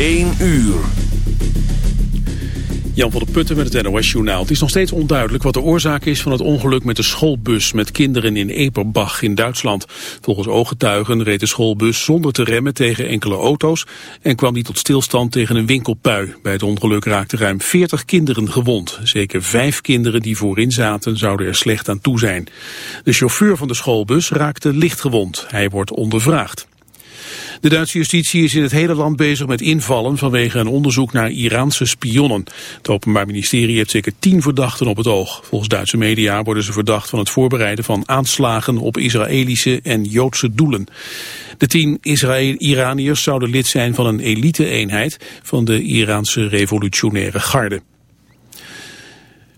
1 uur. Jan van der Putten met het NOS-journaal. Het is nog steeds onduidelijk wat de oorzaak is van het ongeluk met de schoolbus met kinderen in Eperbach in Duitsland. Volgens ooggetuigen reed de schoolbus zonder te remmen tegen enkele auto's en kwam die tot stilstand tegen een winkelpui. Bij het ongeluk raakten ruim 40 kinderen gewond. Zeker vijf kinderen die voorin zaten zouden er slecht aan toe zijn. De chauffeur van de schoolbus raakte licht gewond. Hij wordt ondervraagd. De Duitse justitie is in het hele land bezig met invallen vanwege een onderzoek naar Iraanse spionnen. Het Openbaar Ministerie heeft zeker tien verdachten op het oog. Volgens Duitse media worden ze verdacht van het voorbereiden van aanslagen op Israëlische en Joodse doelen. De tien Israël-Iraniërs zouden lid zijn van een elite-eenheid van de Iraanse revolutionaire garde.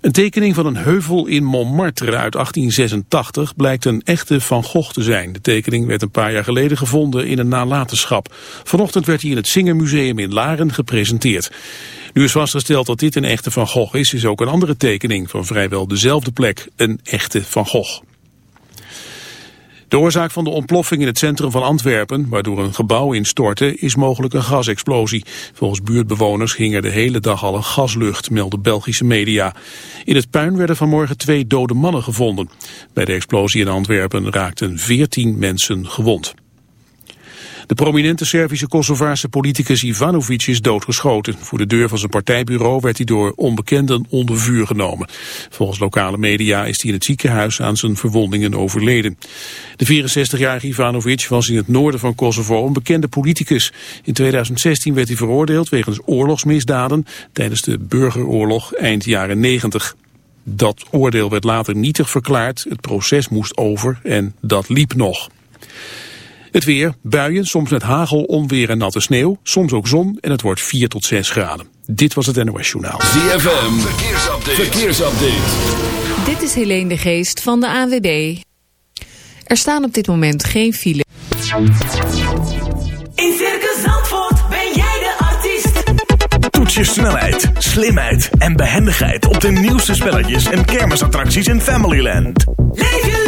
Een tekening van een heuvel in Montmartre uit 1886 blijkt een echte Van Gogh te zijn. De tekening werd een paar jaar geleden gevonden in een nalatenschap. Vanochtend werd hij in het Singermuseum in Laren gepresenteerd. Nu is vastgesteld dat dit een echte Van Gogh is, is ook een andere tekening van vrijwel dezelfde plek een echte Van Gogh. De oorzaak van de ontploffing in het centrum van Antwerpen, waardoor een gebouw instortte, is mogelijk een gasexplosie. Volgens buurtbewoners hing er de hele dag al een gaslucht, melden Belgische media. In het puin werden vanmorgen twee dode mannen gevonden. Bij de explosie in Antwerpen raakten veertien mensen gewond. De prominente Servische Kosovaarse politicus Ivanovic is doodgeschoten. Voor de deur van zijn partijbureau werd hij door onbekenden onder vuur genomen. Volgens lokale media is hij in het ziekenhuis aan zijn verwondingen overleden. De 64-jarige Ivanovic was in het noorden van Kosovo een bekende politicus. In 2016 werd hij veroordeeld wegens oorlogsmisdaden tijdens de burgeroorlog eind jaren 90. Dat oordeel werd later nietig verklaard, het proces moest over en dat liep nog. Het weer, buien, soms met hagel, onweer en natte sneeuw. Soms ook zon en het wordt 4 tot 6 graden. Dit was het NOS Journaal. ZFM, verkeersupdate. verkeersupdate. Dit is Helene de Geest van de AWB. Er staan op dit moment geen file. In Circus Zandvoort ben jij de artiest. Toets je snelheid, slimheid en behendigheid op de nieuwste spelletjes en kermisattracties in Familyland. Leef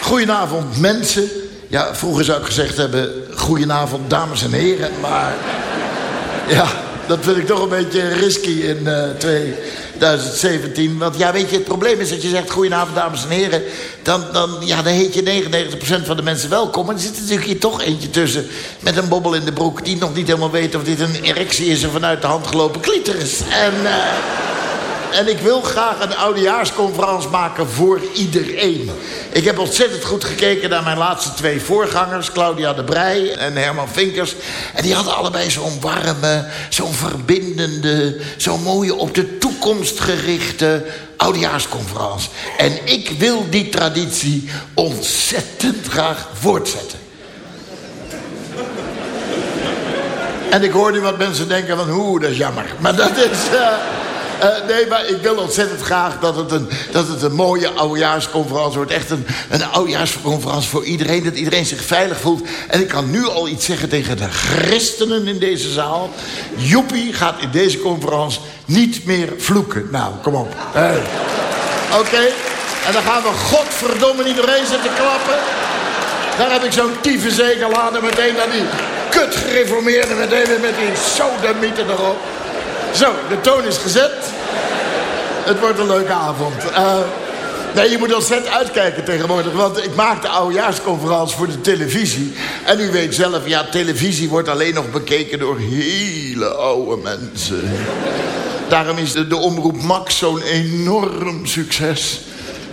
goedenavond mensen. Ja, vroeger zou ik gezegd hebben, goedenavond dames en heren. Maar ja, dat vind ik toch een beetje risky in eh, 2017. Want ja, weet je, het probleem is dat je zegt goedenavond dames en heren. Dan, dan, ja, dan heet je 99% van de mensen welkom. En er zit natuurlijk hier toch eentje tussen met een bobbel in de broek... die nog niet helemaal weet of dit een erectie is... of vanuit de hand gelopen clitoris. En... eh, en ik wil graag een oudejaarsconferentie maken voor iedereen. Ik heb ontzettend goed gekeken naar mijn laatste twee voorgangers... Claudia de Brij en Herman Vinkers. En die hadden allebei zo'n warme, zo'n verbindende... zo'n mooie, op de toekomst gerichte oudejaarsconferentie. En ik wil die traditie ontzettend graag voortzetten. En ik hoor nu wat mensen denken van... hoe, dat is jammer. Maar dat is... eh, Eh, nee, maar ik wil ontzettend graag dat het een, dat het een mooie oudejaarsconferentie wordt. Echt een, een oudejaarsconferentie voor iedereen. Dat iedereen zich veilig voelt. En ik kan nu al iets zeggen tegen de christenen in deze zaal. Joepie gaat in deze conferentie niet meer vloeken. Nou, kom op. Hey. Oké. En dan gaan we godverdomme niet doorheen zitten klappen. Daar heb ik zo'n tyfuszeker laten meteen naar die kut gereformeerde meteen weer met die sodemieten erop. Zo, de toon is gezet. Het wordt een leuke avond. Eh, nee, je moet ontzettend uitkijken tegenwoordig. Want ik maak de oudejaarsconferentie voor de televisie. En u weet zelf, ja, televisie wordt alleen nog bekeken door hele oude mensen. Daarom is de, de omroep Max zo'n enorm succes.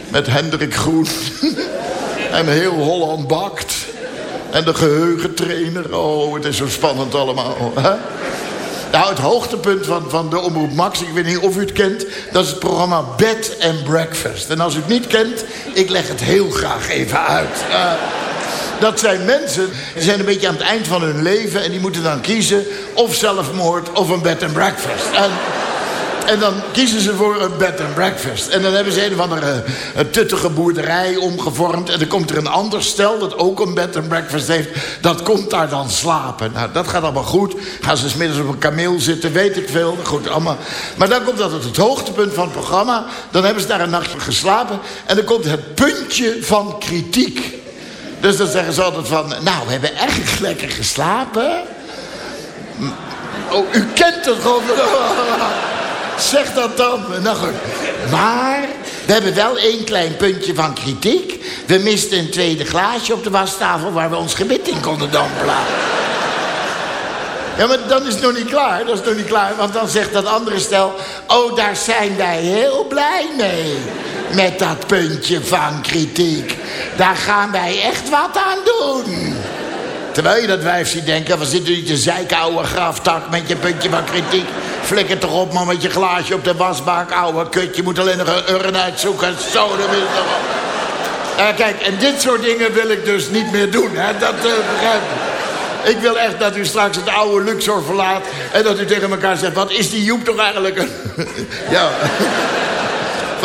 Met Hendrik Groen. en heel Holland bakt. En de geheugentrainer. Oh, het is zo spannend allemaal. Hè? Nou, het hoogtepunt van, van de Omroep Max, ik weet niet of u het kent... dat is het programma Bed and Breakfast. En als u het niet kent, ik leg het heel graag even uit. Uh, dat zijn mensen, die zijn een beetje aan het eind van hun leven... en die moeten dan kiezen of zelfmoord of een bed and breakfast. En... En dan kiezen ze voor een bed and breakfast. En dan hebben ze een of andere een tuttige boerderij omgevormd. En dan komt er een ander stel dat ook een bed and breakfast heeft. Dat komt daar dan slapen. Nou, dat gaat allemaal goed. Gaan ze smiddags op een kameel zitten, weet ik veel. Goed, allemaal. Maar dan komt dat het, het hoogtepunt van het programma. Dan hebben ze daar een nachtje geslapen. En dan komt het puntje van kritiek. Dus dan zeggen ze altijd van... Nou, we hebben echt lekker geslapen. Oh, u kent het gewoon. Zeg dat dan. Nou goed. Maar we hebben wel één klein puntje van kritiek. We misten een tweede glaasje op de wastafel... waar we ons gebit in konden dompelen. Ja, maar dan is het nog niet klaar. Dat is nog niet klaar. Want dan zegt dat andere stel... Oh, daar zijn wij heel blij mee. Met dat puntje van kritiek. Daar gaan wij echt wat aan doen. Terwijl je dat wijf ziet denken... We zitten niet te zeiken, ouwe graftak... met je puntje van kritiek. Flikker toch op, man, met je glaasje op de wasbak. Ouwe kut, je moet alleen nog een urn uitzoeken. Zo, dat wil toch op. Uh, kijk, en dit soort dingen wil ik dus niet meer doen. Hè? Dat uh, begrijp ik. Ik wil echt dat u straks het oude Luxor verlaat... en dat u tegen elkaar zegt... wat is die Joep toch eigenlijk? ja...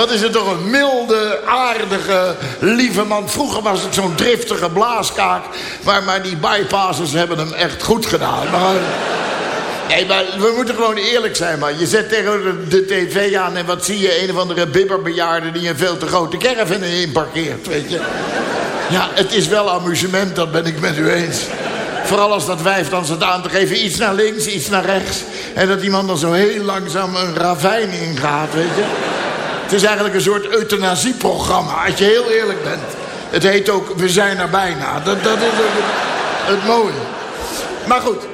Wat is het toch een milde, aardige, lieve man. Vroeger was het zo'n driftige blaaskaak. Maar, die bypassers hebben hem echt goed gedaan. Maar, nee, maar we moeten gewoon eerlijk zijn. Maar. Je zet tegen de tv aan en wat zie je? Een of andere bibberbejaarde die een veel te grote caravan in parkeert. Weet je? Ja, het is wel amusement, dat ben ik met u eens. Vooral als dat wijf dan zit aan te geven. Iets naar links, iets naar rechts. En dat die man dan zo heel langzaam een ravijn ingaat, weet je. Het is eigenlijk een soort euthanasieprogramma, als je heel eerlijk bent. Het heet ook We zijn er bijna. Dat, dat is het mooie. Maar goed.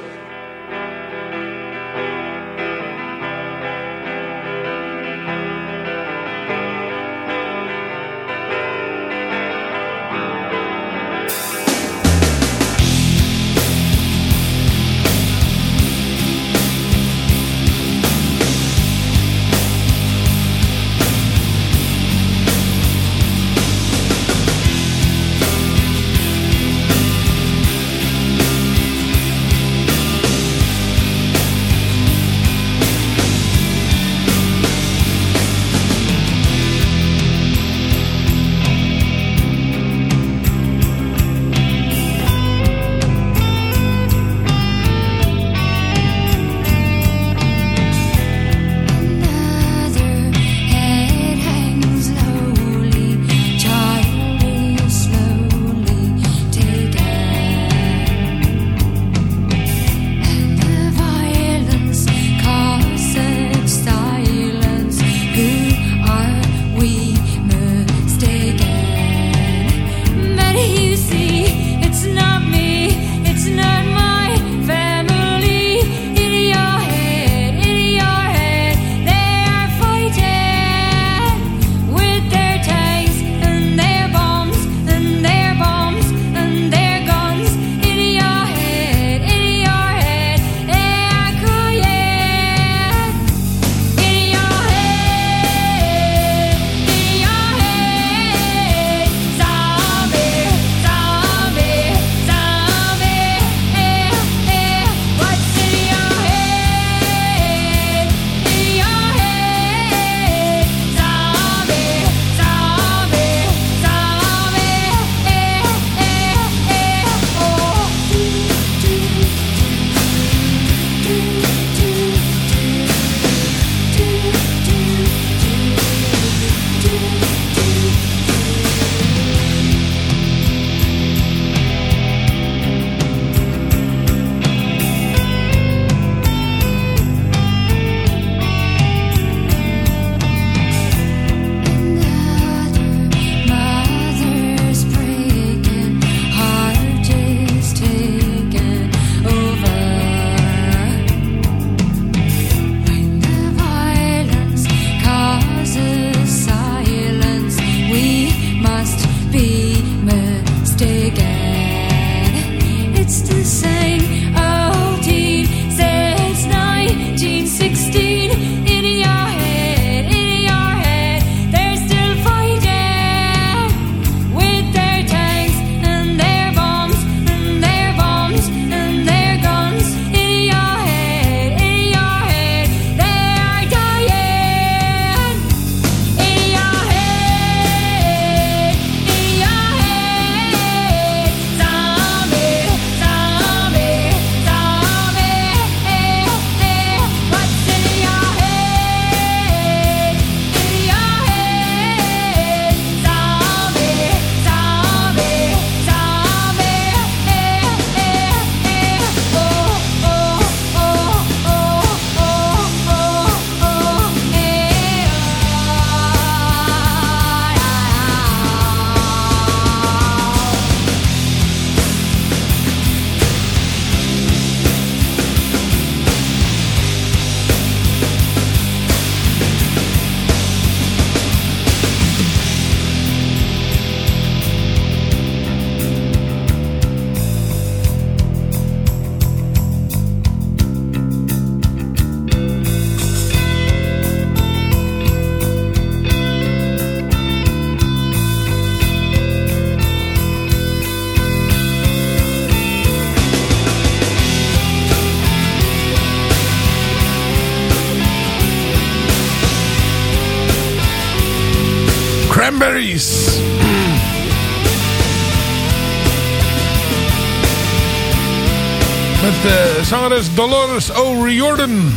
Zangeres Dolores O'Riordan.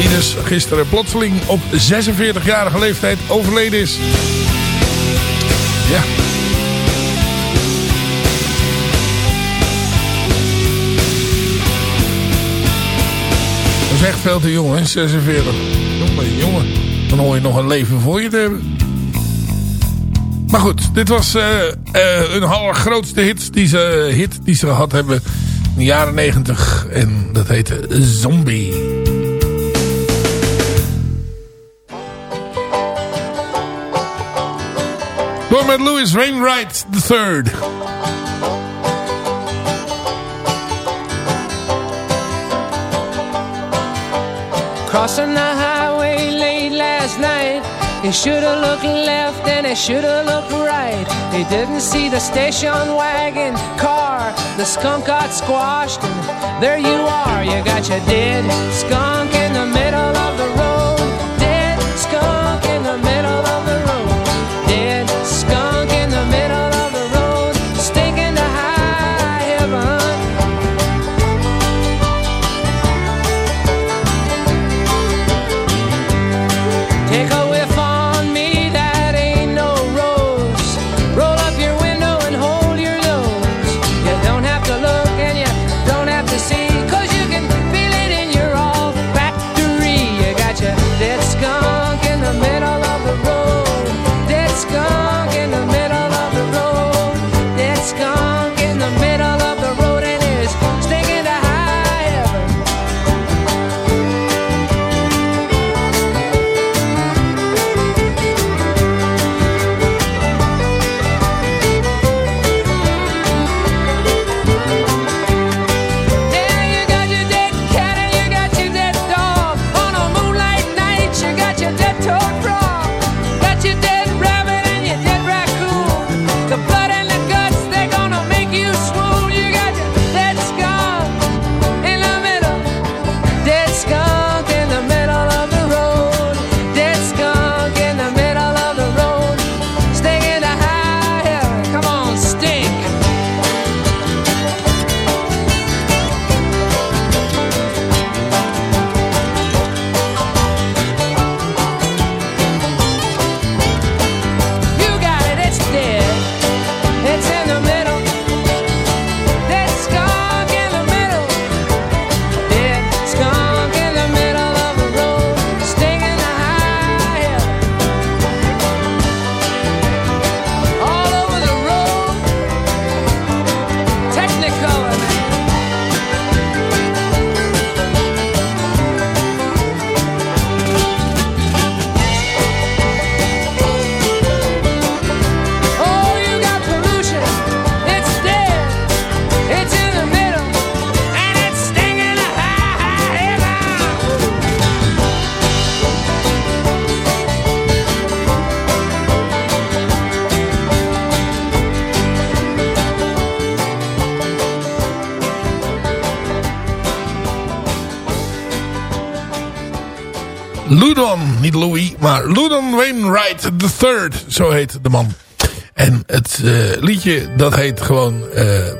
Die dus gisteren plotseling op 46-jarige leeftijd overleden is. Ja. Dat is echt veel te jong, hè? 46. Jongen, jongen. Dan hoor je nog een leven voor je te hebben. Maar goed, dit was uh, uh, hun allergrootste hit die, ze, hit die ze gehad hebben in de jaren 90. En dat heette Zombie. Door met Louis Wainwright III. Crossing the highway late last night. He should have looked left and he should have looked right. He didn't see the station wagon car. The skunk got squashed and there you are. You got your dead skunk in the middle of the Wainwright III, zo heet de man. En het eh, liedje, dat heet gewoon eh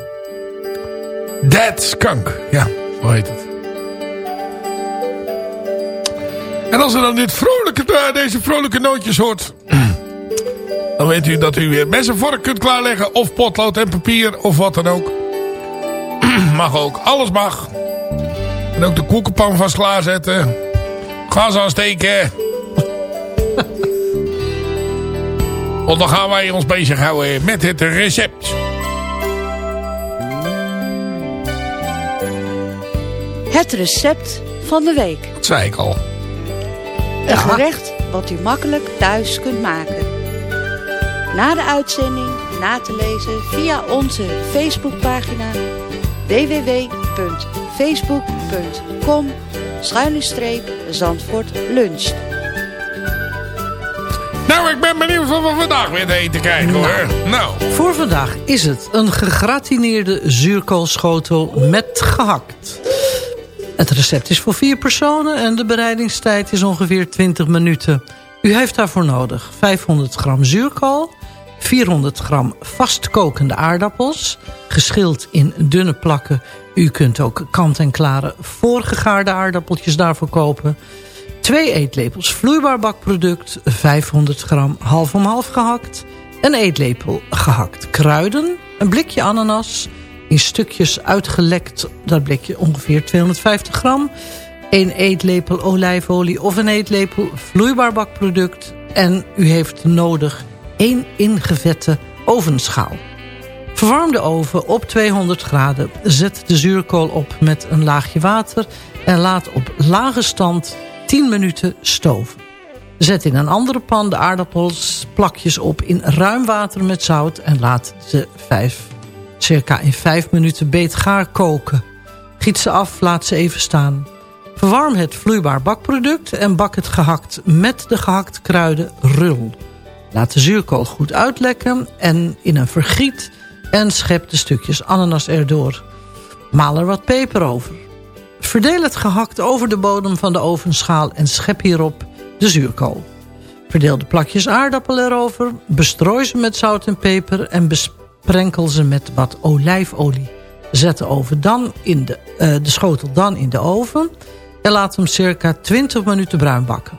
Dead Skunk. Ja, zo heet het. En als u dan dit vrolijke, eh, deze vrolijke nootjes hoort... dan weet u dat u weer mes en vork kunt klaarleggen... of potlood en papier, of wat dan ook. mag ook, alles mag. En ook de koekenpan vast klaarzetten... Gas aansteken. Want dan gaan wij ons bezighouden met het recept. Het recept van de week. Dat zei ik al. Een gerecht wat u makkelijk thuis kunt maken. Na de uitzending na te lezen via onze Facebookpagina www.facebook.com Zandvoort lunch. Nou, ik ben benieuwd wat we vandaag weer te eten krijgen hoor. Nou, Voor vandaag is het een gegratineerde zuurkoolschotel met gehakt. Het recept is voor vier personen en de bereidingstijd is ongeveer 20 minuten. U heeft daarvoor nodig 500 gram zuurkool, 400 gram vastkokende aardappels, geschild in dunne plakken. U kunt ook kant-en-klare voorgegaarde aardappeltjes daarvoor kopen. 2 eetlepels vloeibaar bakproduct, 500 gram half om half gehakt. Een eetlepel gehakt kruiden, een blikje ananas, in stukjes uitgelekt, dat blikje ongeveer 250 gram. 1 eetlepel olijfolie of een eetlepel vloeibaar bakproduct. En u heeft nodig 1 ingevette ovenschaal. Verwarm de oven op 200 graden. Zet de zuurkool op met een laagje water en laat op lage stand 10 minuten stoven. Zet in een andere pan de aardappels plakjes op in ruim water met zout... en laat ze 5, circa in 5 minuten beetgaar koken. Giet ze af, laat ze even staan. Verwarm het vloeibaar bakproduct en bak het gehakt met de gehakt kruiden rul. Laat de zuurkool goed uitlekken en in een vergiet en schep de stukjes ananas erdoor. Maal er wat peper over. Verdeel het gehakt over de bodem van de ovenschaal en schep hierop de zuurkool. Verdeel de plakjes aardappel erover, bestrooi ze met zout en peper en besprenkel ze met wat olijfolie. Zet de, oven dan in de, uh, de schotel dan in de oven en laat hem circa 20 minuten bruin bakken.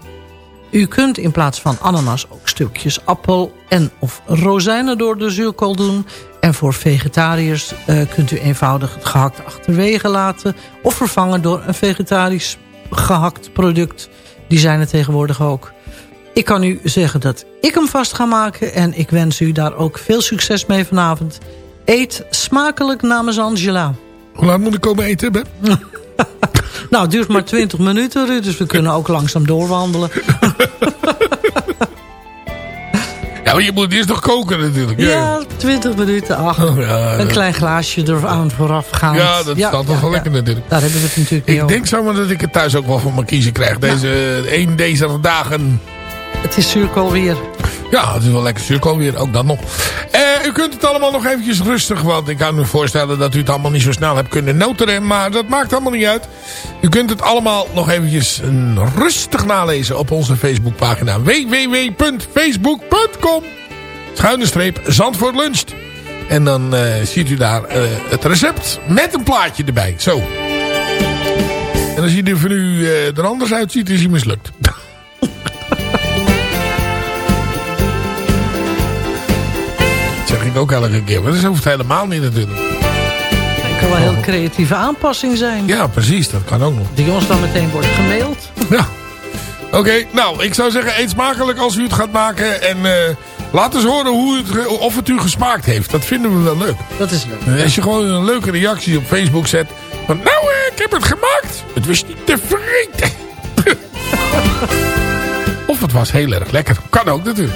U kunt in plaats van ananas ook stukjes appel en of rozijnen door de zuurkool doen. En voor vegetariërs uh, kunt u eenvoudig het gehakt achterwege laten... of vervangen door een vegetarisch gehakt product. Die zijn er tegenwoordig ook. Ik kan u zeggen dat ik hem vast ga maken... en ik wens u daar ook veel succes mee vanavond. Eet smakelijk namens Angela. Hoe laat moet ik komen eten, Beb? nou, het duurt maar 20 minuten, dus we kunnen ook langzaam doorwandelen. ja, maar je moet eerst nog koken natuurlijk. Ja, ja 20 minuten, ach. Oh, ja, een klein glaasje eraan vooraf gaan. Ja, dat staat toch wel lekker natuurlijk. Daar hebben we het natuurlijk Ik denk zomaar dat ik het thuis ook wel voor mijn kiezen krijg. Deze, een deze dagen. Het is zuurkool weer. Ja, het is wel lekker zuurkool weer, ook dan nog. Eh, u kunt het allemaal nog eventjes rustig, want ik kan me voorstellen dat u het allemaal niet zo snel hebt kunnen noteren. Maar dat maakt allemaal niet uit. U kunt het allemaal nog eventjes rustig nalezen op onze Facebookpagina www.facebook.com Schuine streep Zandvoort. En dan uh, ziet u daar uh, het recept met een plaatje erbij. Zo. En als hij er van u er anders uitziet, is hij mislukt. ik ook elke keer. Maar dat hoeft helemaal niet natuurlijk. Het kan wel een heel creatieve aanpassing zijn. Ja, precies. Dat kan ook nog. Die ons dan meteen wordt gemaild. Ja. Oké, nou, ik zou zeggen, eet smakelijk als u het gaat maken. En uh, laat eens horen hoe het, of het u gesmaakt heeft. Dat vinden we wel leuk. Dat is leuk. Als je gewoon een leuke reactie op Facebook zet. Van, nou, uh, ik heb het gemaakt. Het was niet te vreten. of het was heel erg lekker. Kan ook natuurlijk.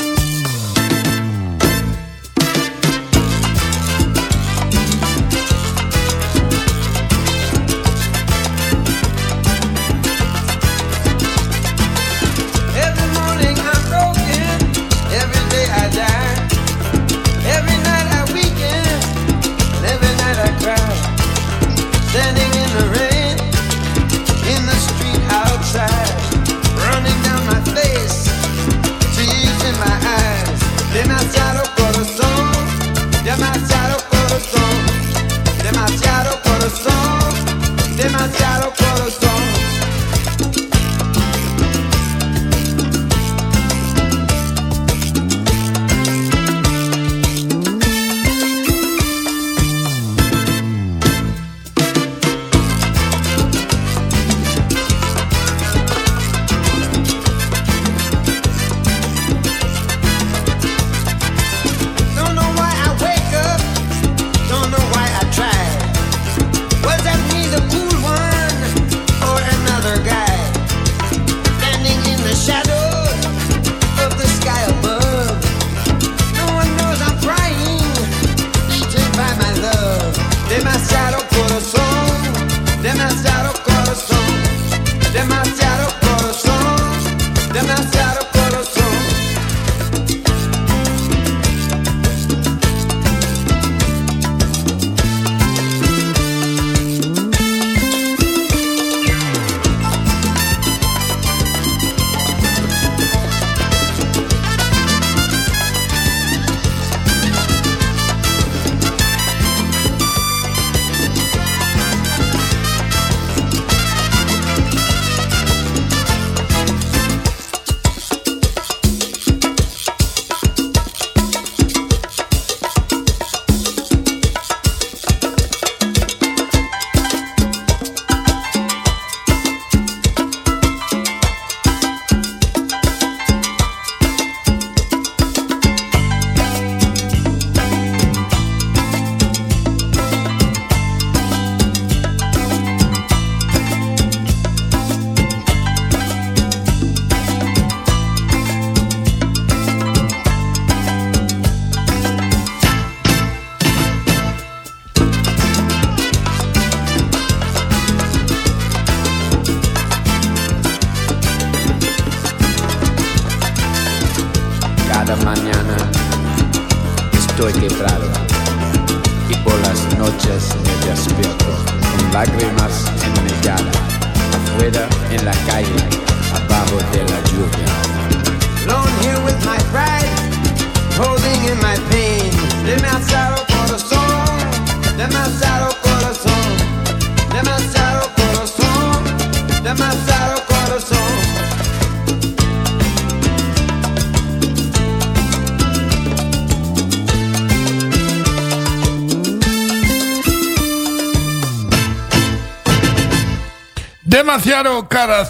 Demasiado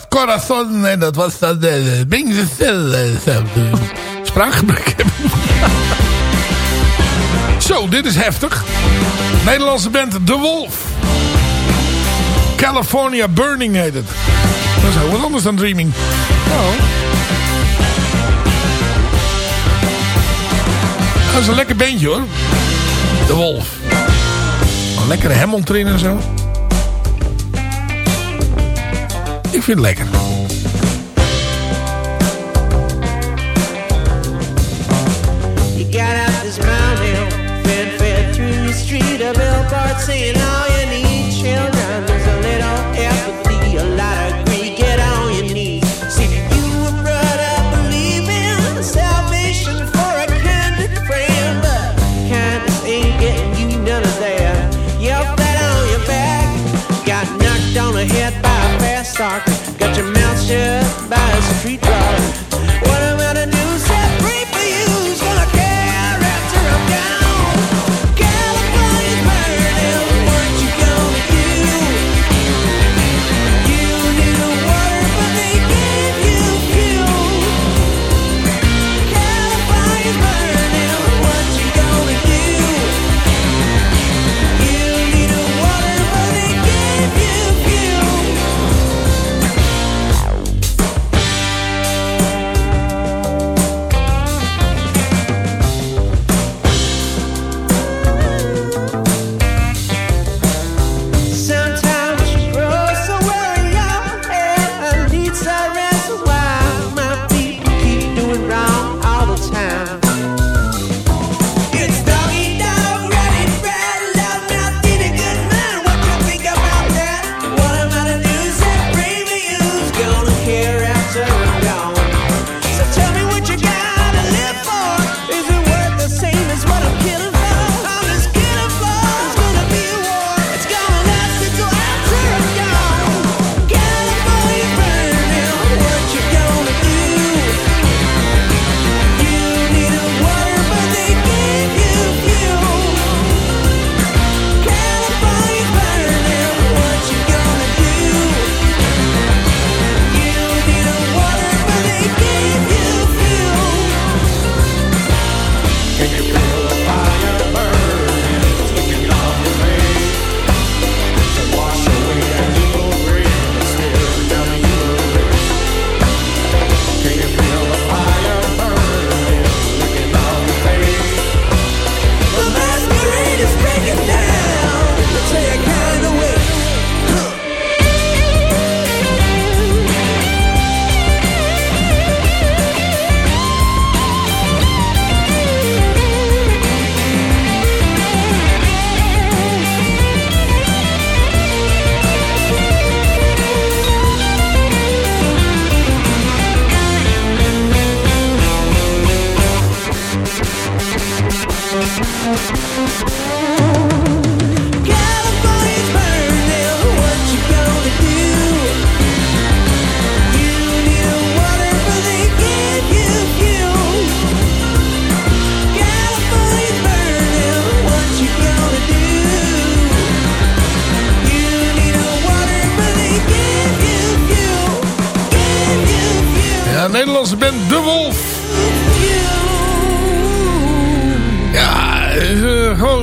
Corazon. En dat was dat de Bing Stil. Spraakgebruik Zo, dit is heftig. Nederlandse band De Wolf. California Burning heet het. Dat is heel wat anders dan Dreaming. Oh. Dat is een lekker bandje hoor. De Wolf. Een lekkere hemel en zo. Ik vind het lekker. You got out this mountain, fed, fed through the street, a billboard saying "Oh yeah." Got your mouth shut.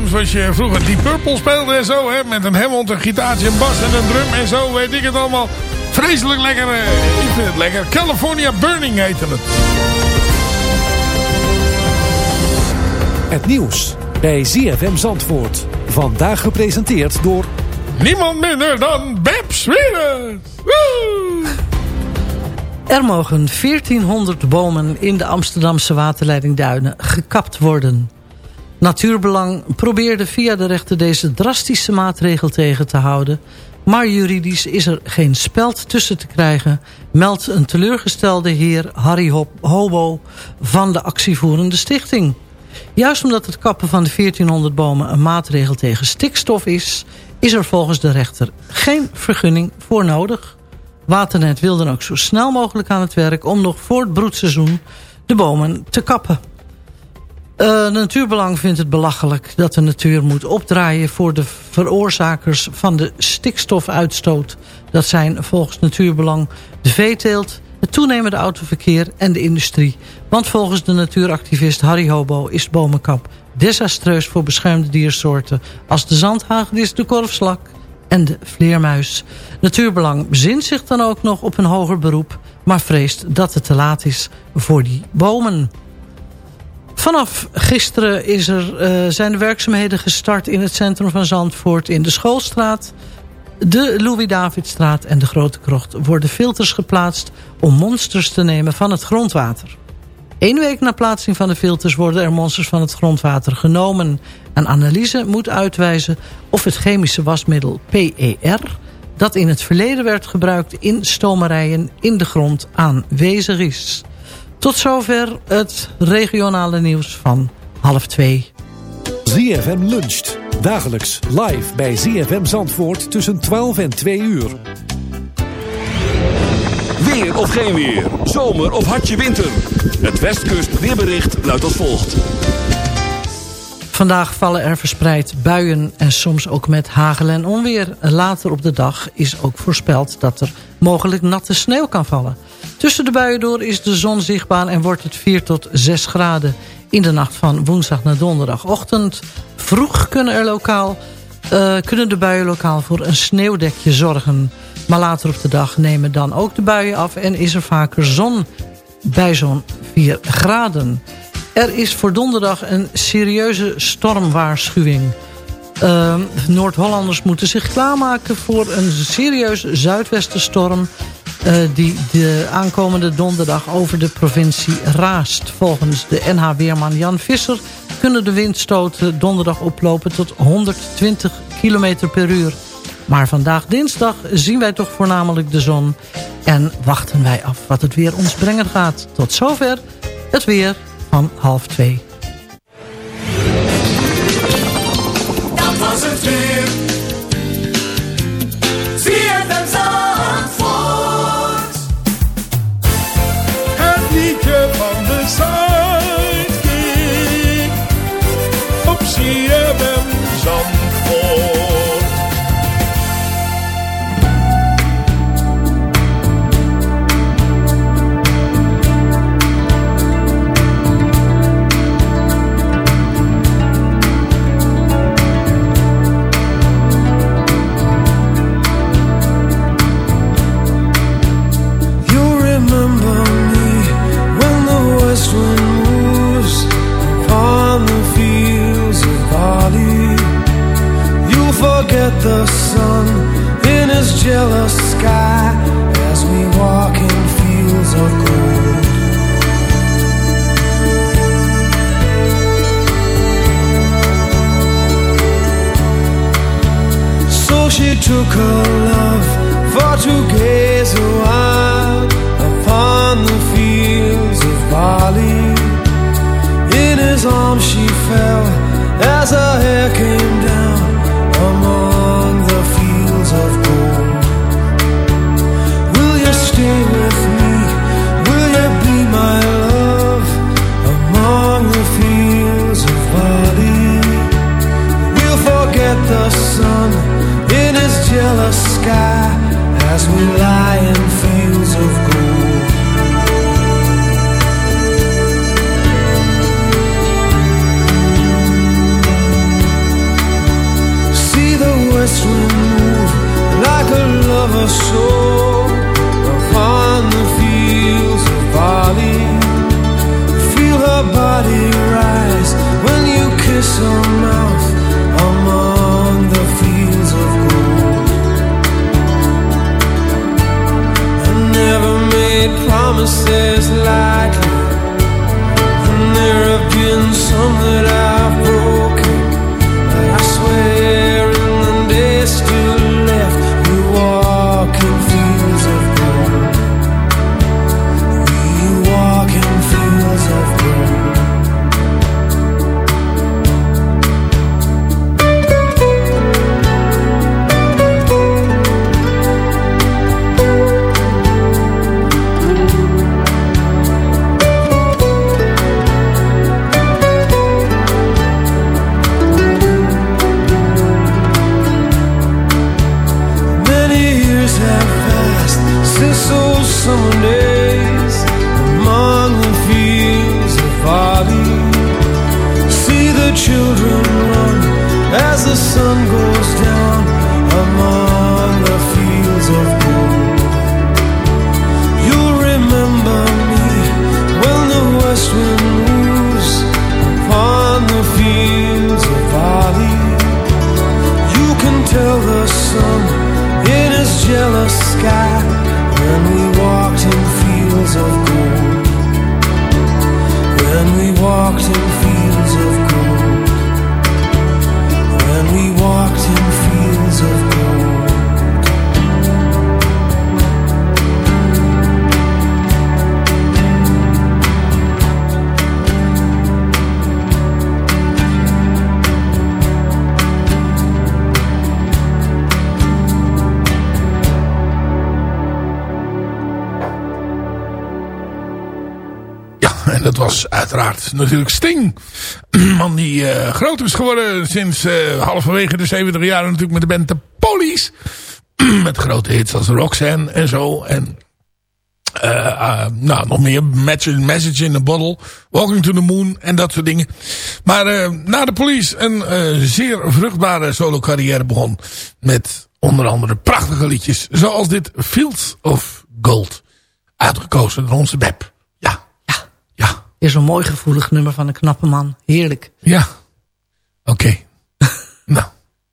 zoals je vroeger die Purple speelde en zo. Hè, met een Hammond, een gitaartje, een bas en een drum en zo. Weet ik het allemaal. Vreselijk lekker. Eh, ik vind het lekker. California Burning heette het. Het nieuws bij ZFM Zandvoort. Vandaag gepresenteerd door... Niemand minder dan Beb Sweeney. Er mogen 1400 bomen in de Amsterdamse waterleiding Duinen gekapt worden. Natuurbelang probeerde via de rechter deze drastische maatregel tegen te houden... maar juridisch is er geen speld tussen te krijgen... meldt een teleurgestelde heer Harry Hobo van de actievoerende stichting. Juist omdat het kappen van de 1400 bomen een maatregel tegen stikstof is... is er volgens de rechter geen vergunning voor nodig. Waternet wil dan ook zo snel mogelijk aan het werk... om nog voor het broedseizoen de bomen te kappen. Uh, Natuurbelang vindt het belachelijk dat de natuur moet opdraaien... voor de veroorzakers van de stikstofuitstoot. Dat zijn volgens Natuurbelang de veeteelt, het toenemende autoverkeer en de industrie. Want volgens de natuuractivist Harry Hobo is bomenkap desastreus voor beschermde diersoorten... als de zandhagedis, de korfslak en de vleermuis. Natuurbelang bezint zich dan ook nog op een hoger beroep... maar vreest dat het te laat is voor die bomen. Vanaf gisteren is er, uh, zijn de werkzaamheden gestart in het centrum van Zandvoort... in de Schoolstraat, de Louis-Davidstraat en de Grote Krocht... worden filters geplaatst om monsters te nemen van het grondwater. Eén week na plaatsing van de filters worden er monsters van het grondwater genomen. Een analyse moet uitwijzen of het chemische wasmiddel PER... dat in het verleden werd gebruikt in stomerijen in de grond aanwezig is... Tot zover het regionale nieuws van half twee. ZFM luncht. Dagelijks live bij ZFM Zandvoort tussen 12 en 2 uur. Weer of geen weer. Zomer of hartje winter. Het Westkust weerbericht luidt als volgt. Vandaag vallen er verspreid buien en soms ook met hagel en onweer. Later op de dag is ook voorspeld dat er mogelijk natte sneeuw kan vallen. Tussen de buien door is de zon zichtbaar en wordt het 4 tot 6 graden. In de nacht van woensdag naar donderdagochtend. Vroeg kunnen, er lokaal, uh, kunnen de buien lokaal voor een sneeuwdekje zorgen. Maar later op de dag nemen dan ook de buien af en is er vaker zon bij zo'n 4 graden. Er is voor donderdag een serieuze stormwaarschuwing. Uh, Noord-Hollanders moeten zich klaarmaken voor een serieuze zuidwestenstorm... Uh, die de aankomende donderdag over de provincie raast. Volgens de NH-weerman Jan Visser kunnen de windstoten donderdag oplopen tot 120 km per uur. Maar vandaag dinsdag zien wij toch voornamelijk de zon en wachten wij af wat het weer ons brengen gaat. Tot zover het weer van half twee. Dat was het weer. Natuurlijk Sting. Man die eh, groot is geworden sinds eh, halverwege de 70 jaren natuurlijk met de band The Police. met grote hits als Roxanne en zo. En eh, nou, nog meer Message, in a Bottle. Walking to the Moon en dat soort dingen. Maar na de Police een zeer vruchtbare solo carrière begon. Met onder andere prachtige liedjes. Zoals dit Fields of Gold. Uitgekozen door onze Beb. Weer zo'n mooi gevoelig nummer van een knappe man. Heerlijk. Ja. Oké. nou,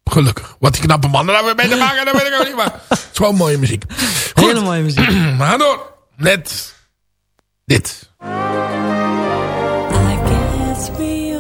gelukkig. Wat die knappe man er nou weer mee te maken, dat weet ik ook niet. Maar het is gewoon mooie muziek. Goed. Hele mooie muziek. We gaan door. Net dit. Guess we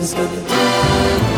is gonna do.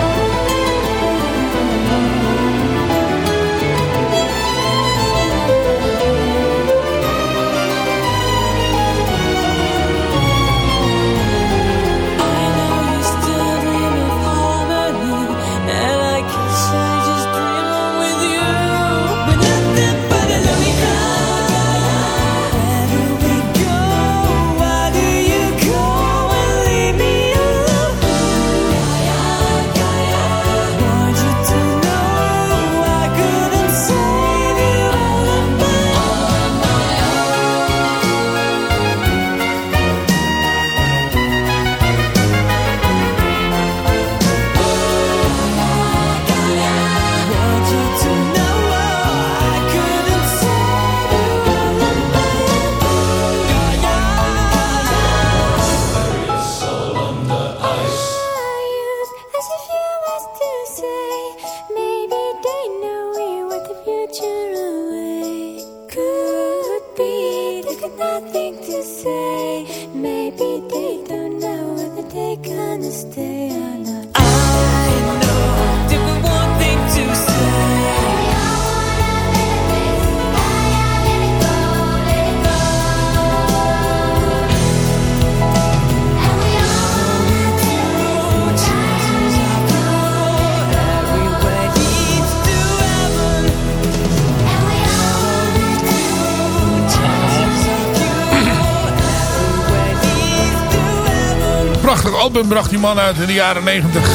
bracht die man uit in de jaren 90.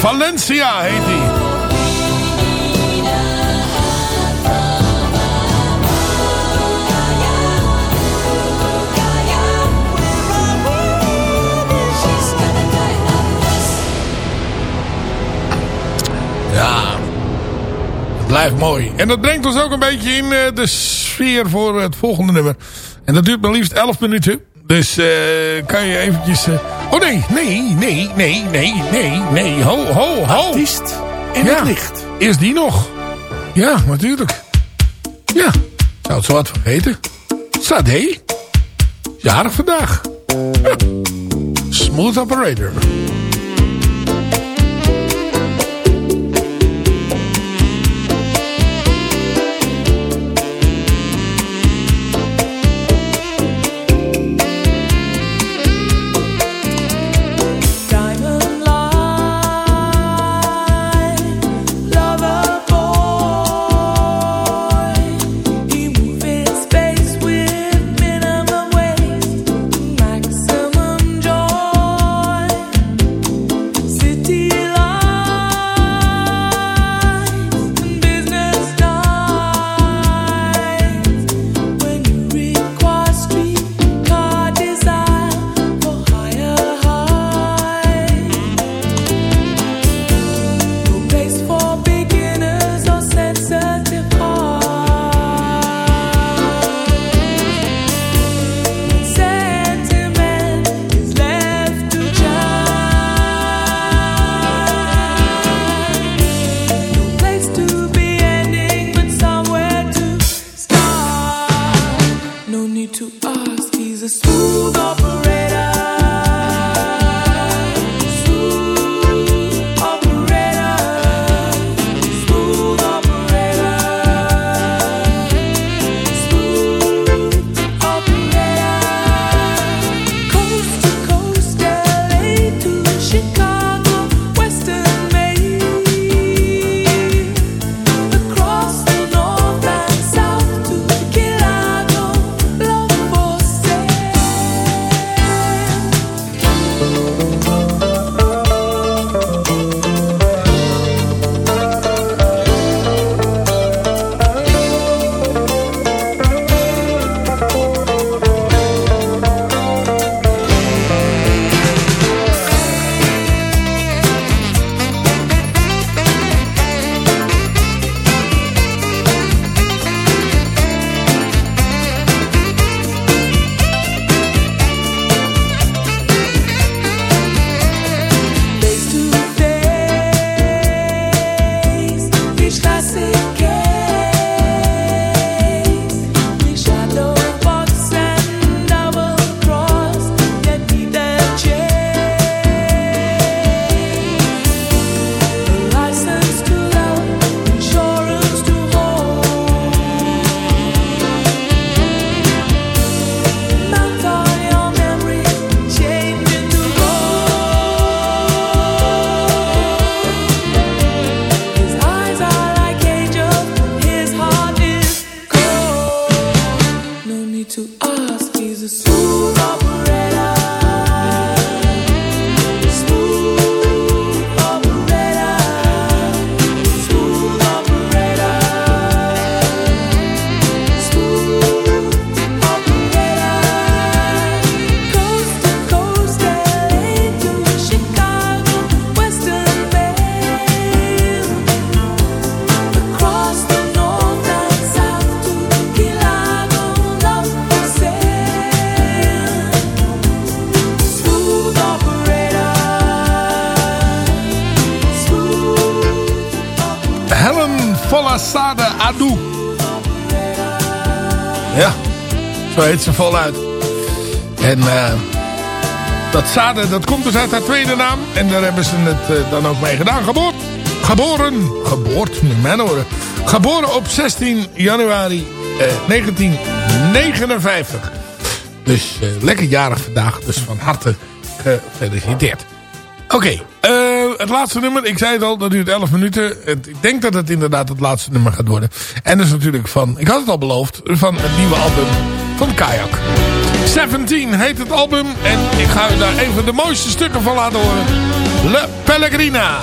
Valencia heet hij. blijft mooi. En dat brengt ons ook een beetje in eh, de sfeer voor het volgende nummer. En dat duurt maar liefst 11 minuten. Dus eh, kan je eventjes... Eh, Oh nee, nee, nee, nee, nee, nee, nee. Ho, ho, ho. Artiest in het licht. Is die nog? Ja, natuurlijk. Ja, zou het zo wat van weten. Sade. Jarig vandaag. Smooth Operator. Ze voluit. En eh, dat Sade, dat komt dus uit haar tweede naam. En daar hebben ze het eh, dan ook mee gedaan. Geboord, geboren, geboord, mijn horen. Geboren op 16 januari eh, 1959. Dus eh, lekker jarig vandaag. Dus van harte gefeliciteerd. Oké, het laatste nummer. Ik zei het al, dat duurt 11 minuten. Ik denk dat het inderdaad het laatste nummer gaat worden. En dat is natuurlijk van, ik had het al beloofd, van het nieuwe album van Kayak. 17 heet het album. En ik ga u daar even de mooiste stukken van laten horen. Le Pellegrina.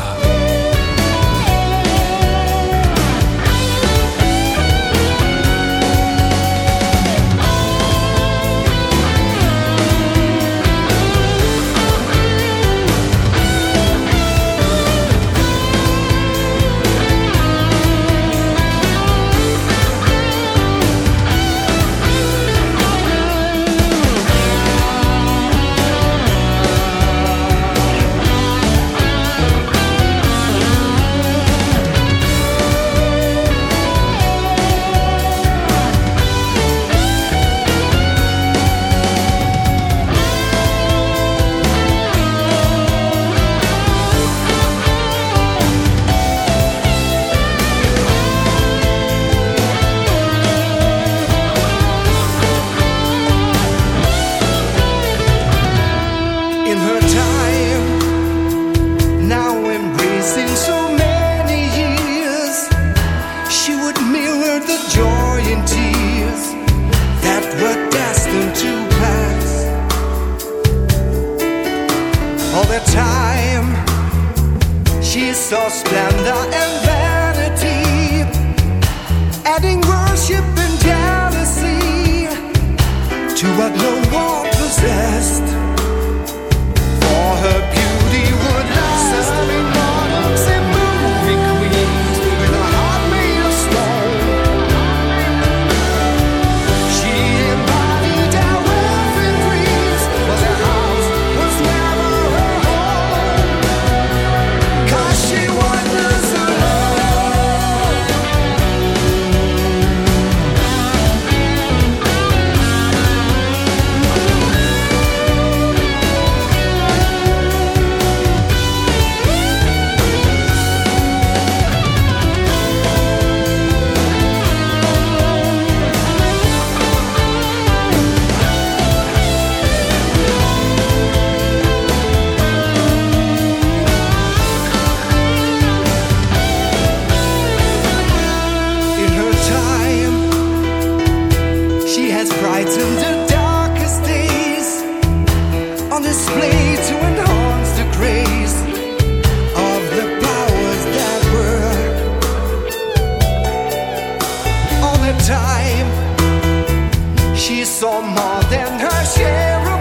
She saw more than her share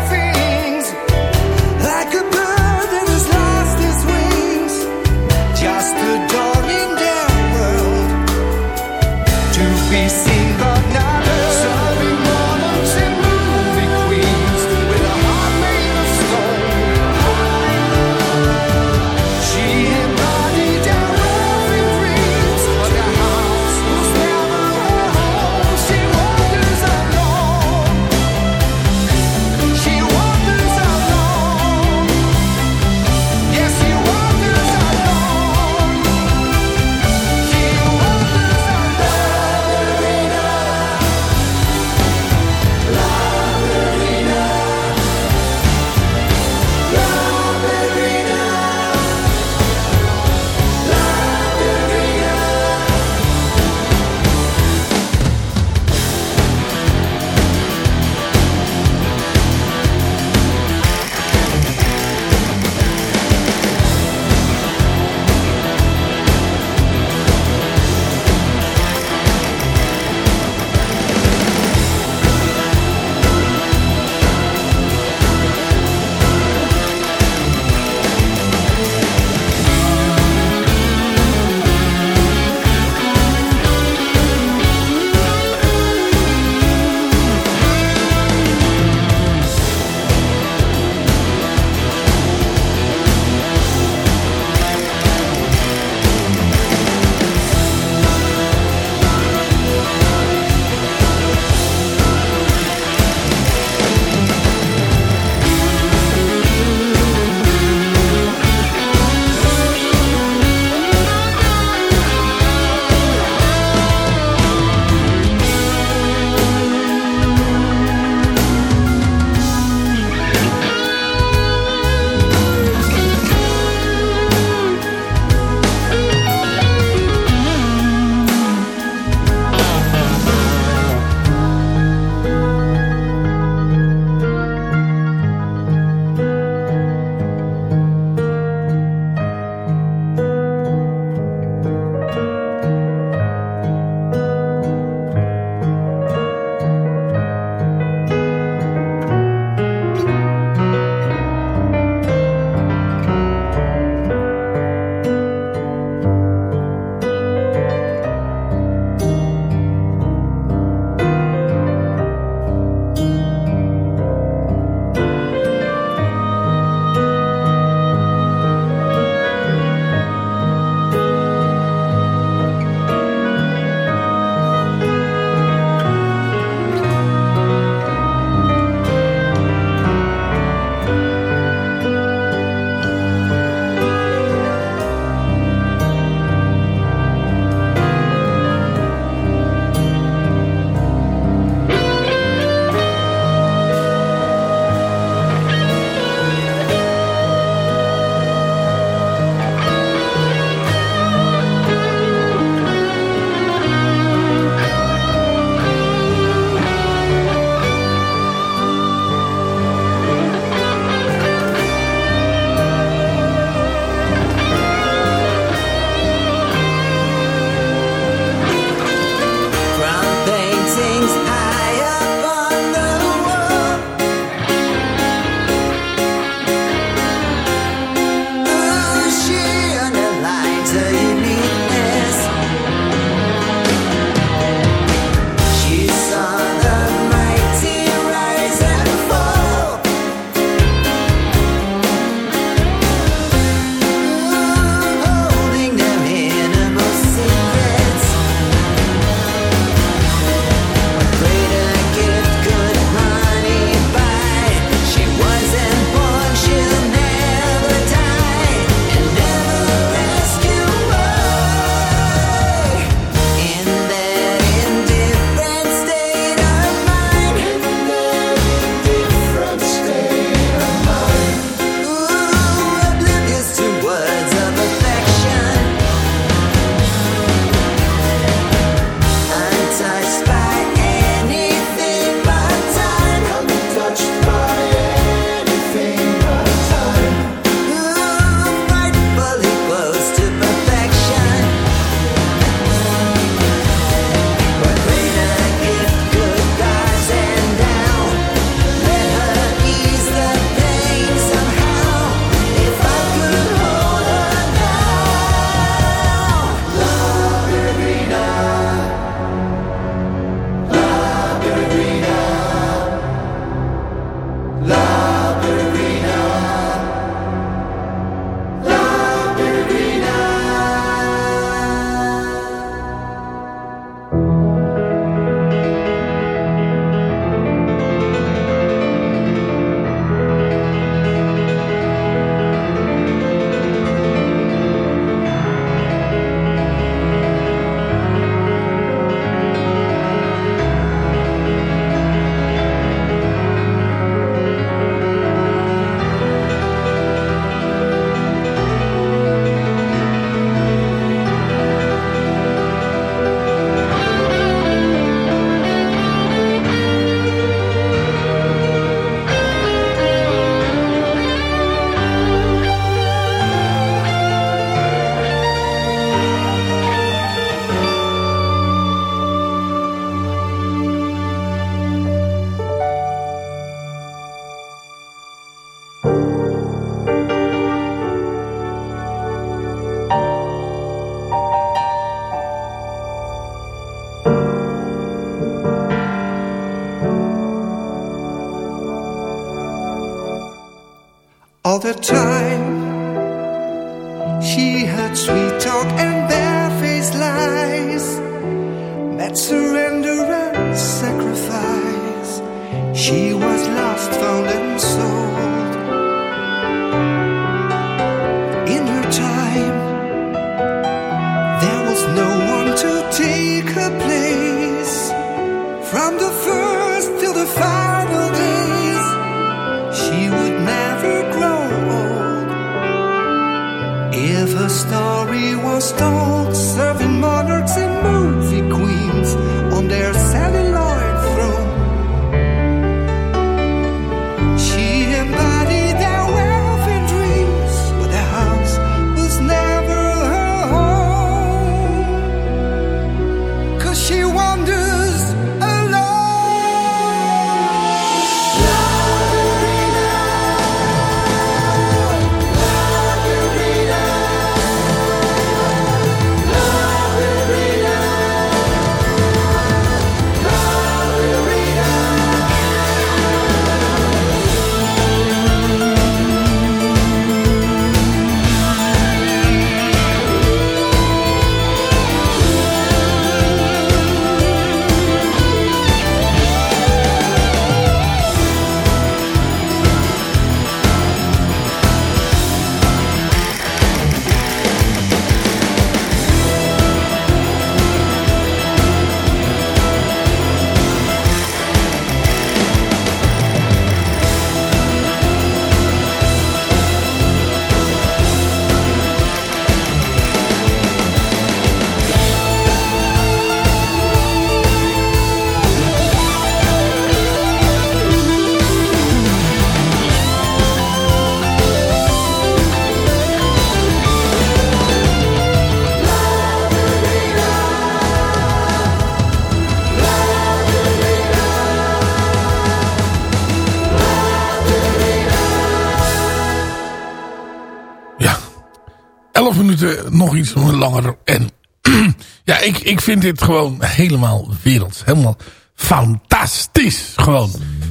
ik, vind dit gewoon helemaal wereld. Helemaal fantastisch gewoon.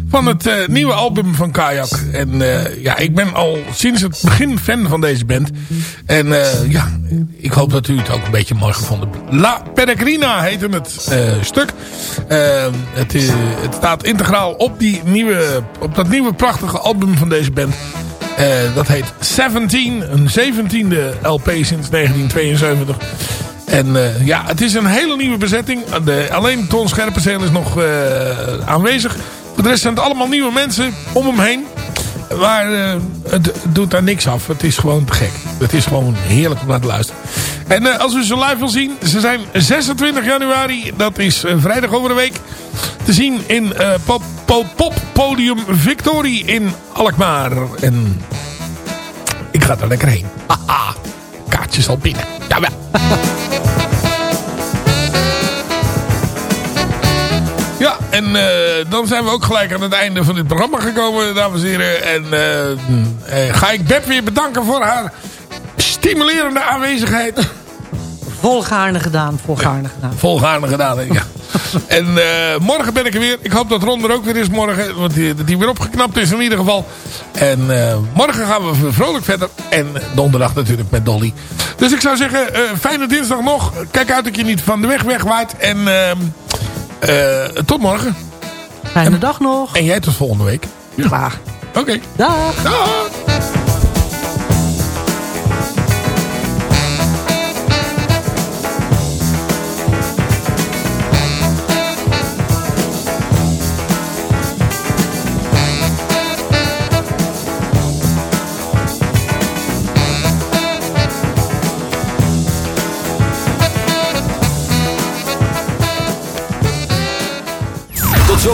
Van het eh, nieuwe album van Kajak. En eh, ja, ik ben al sinds het begin fan van deze band. En eh, ja, ik hoop dat u het ook een beetje mooi gevonden hebt. La Peregrina heette het stuk. Het, het staat integraal op, die nieuwe, op dat nieuwe prachtige album van deze band. Dat heet 17, een 17e LP sinds 1972. En eh, ja, het is een hele nieuwe bezetting. Alleen Ton Scherpenzeel is nog eh, aanwezig. Voor de rest zijn het allemaal nieuwe mensen om hem heen. Maar eh, het doet daar niks af. Het is gewoon te gek. Het is gewoon heerlijk om naar te luisteren. En als u ze live wil zien. Ze zijn 26 januari. Dat is vrijdag over de week. Te zien in pop, pop, pop Podium Victorie in Alkmaar. En ik ga er lekker heen. Haha. Kaartjes al binnen. Jawel. en eh, dan zijn we ook gelijk aan het einde van dit programma gekomen, dames en heren. En eh, eh, ga ik Beb weer bedanken voor haar stimulerende aanwezigheid. Volgaarne gedaan, volgaarne gedaan. Volgaarne gedaan, ja. en morgen ben ik er weer. Ik hoop dat Ron er ook weer is morgen. Want die, dat hij weer opgeknapt is in ieder geval. En morgen gaan we vrolijk verder. En donderdag natuurlijk met Dolly. Dus ik zou zeggen, fijne dinsdag nog. Kijk uit dat je niet van de weg wegwaait. En eh, tot morgen. Fijne dag nog. En jij tot volgende week. Graag. Oké. Dag. Dag.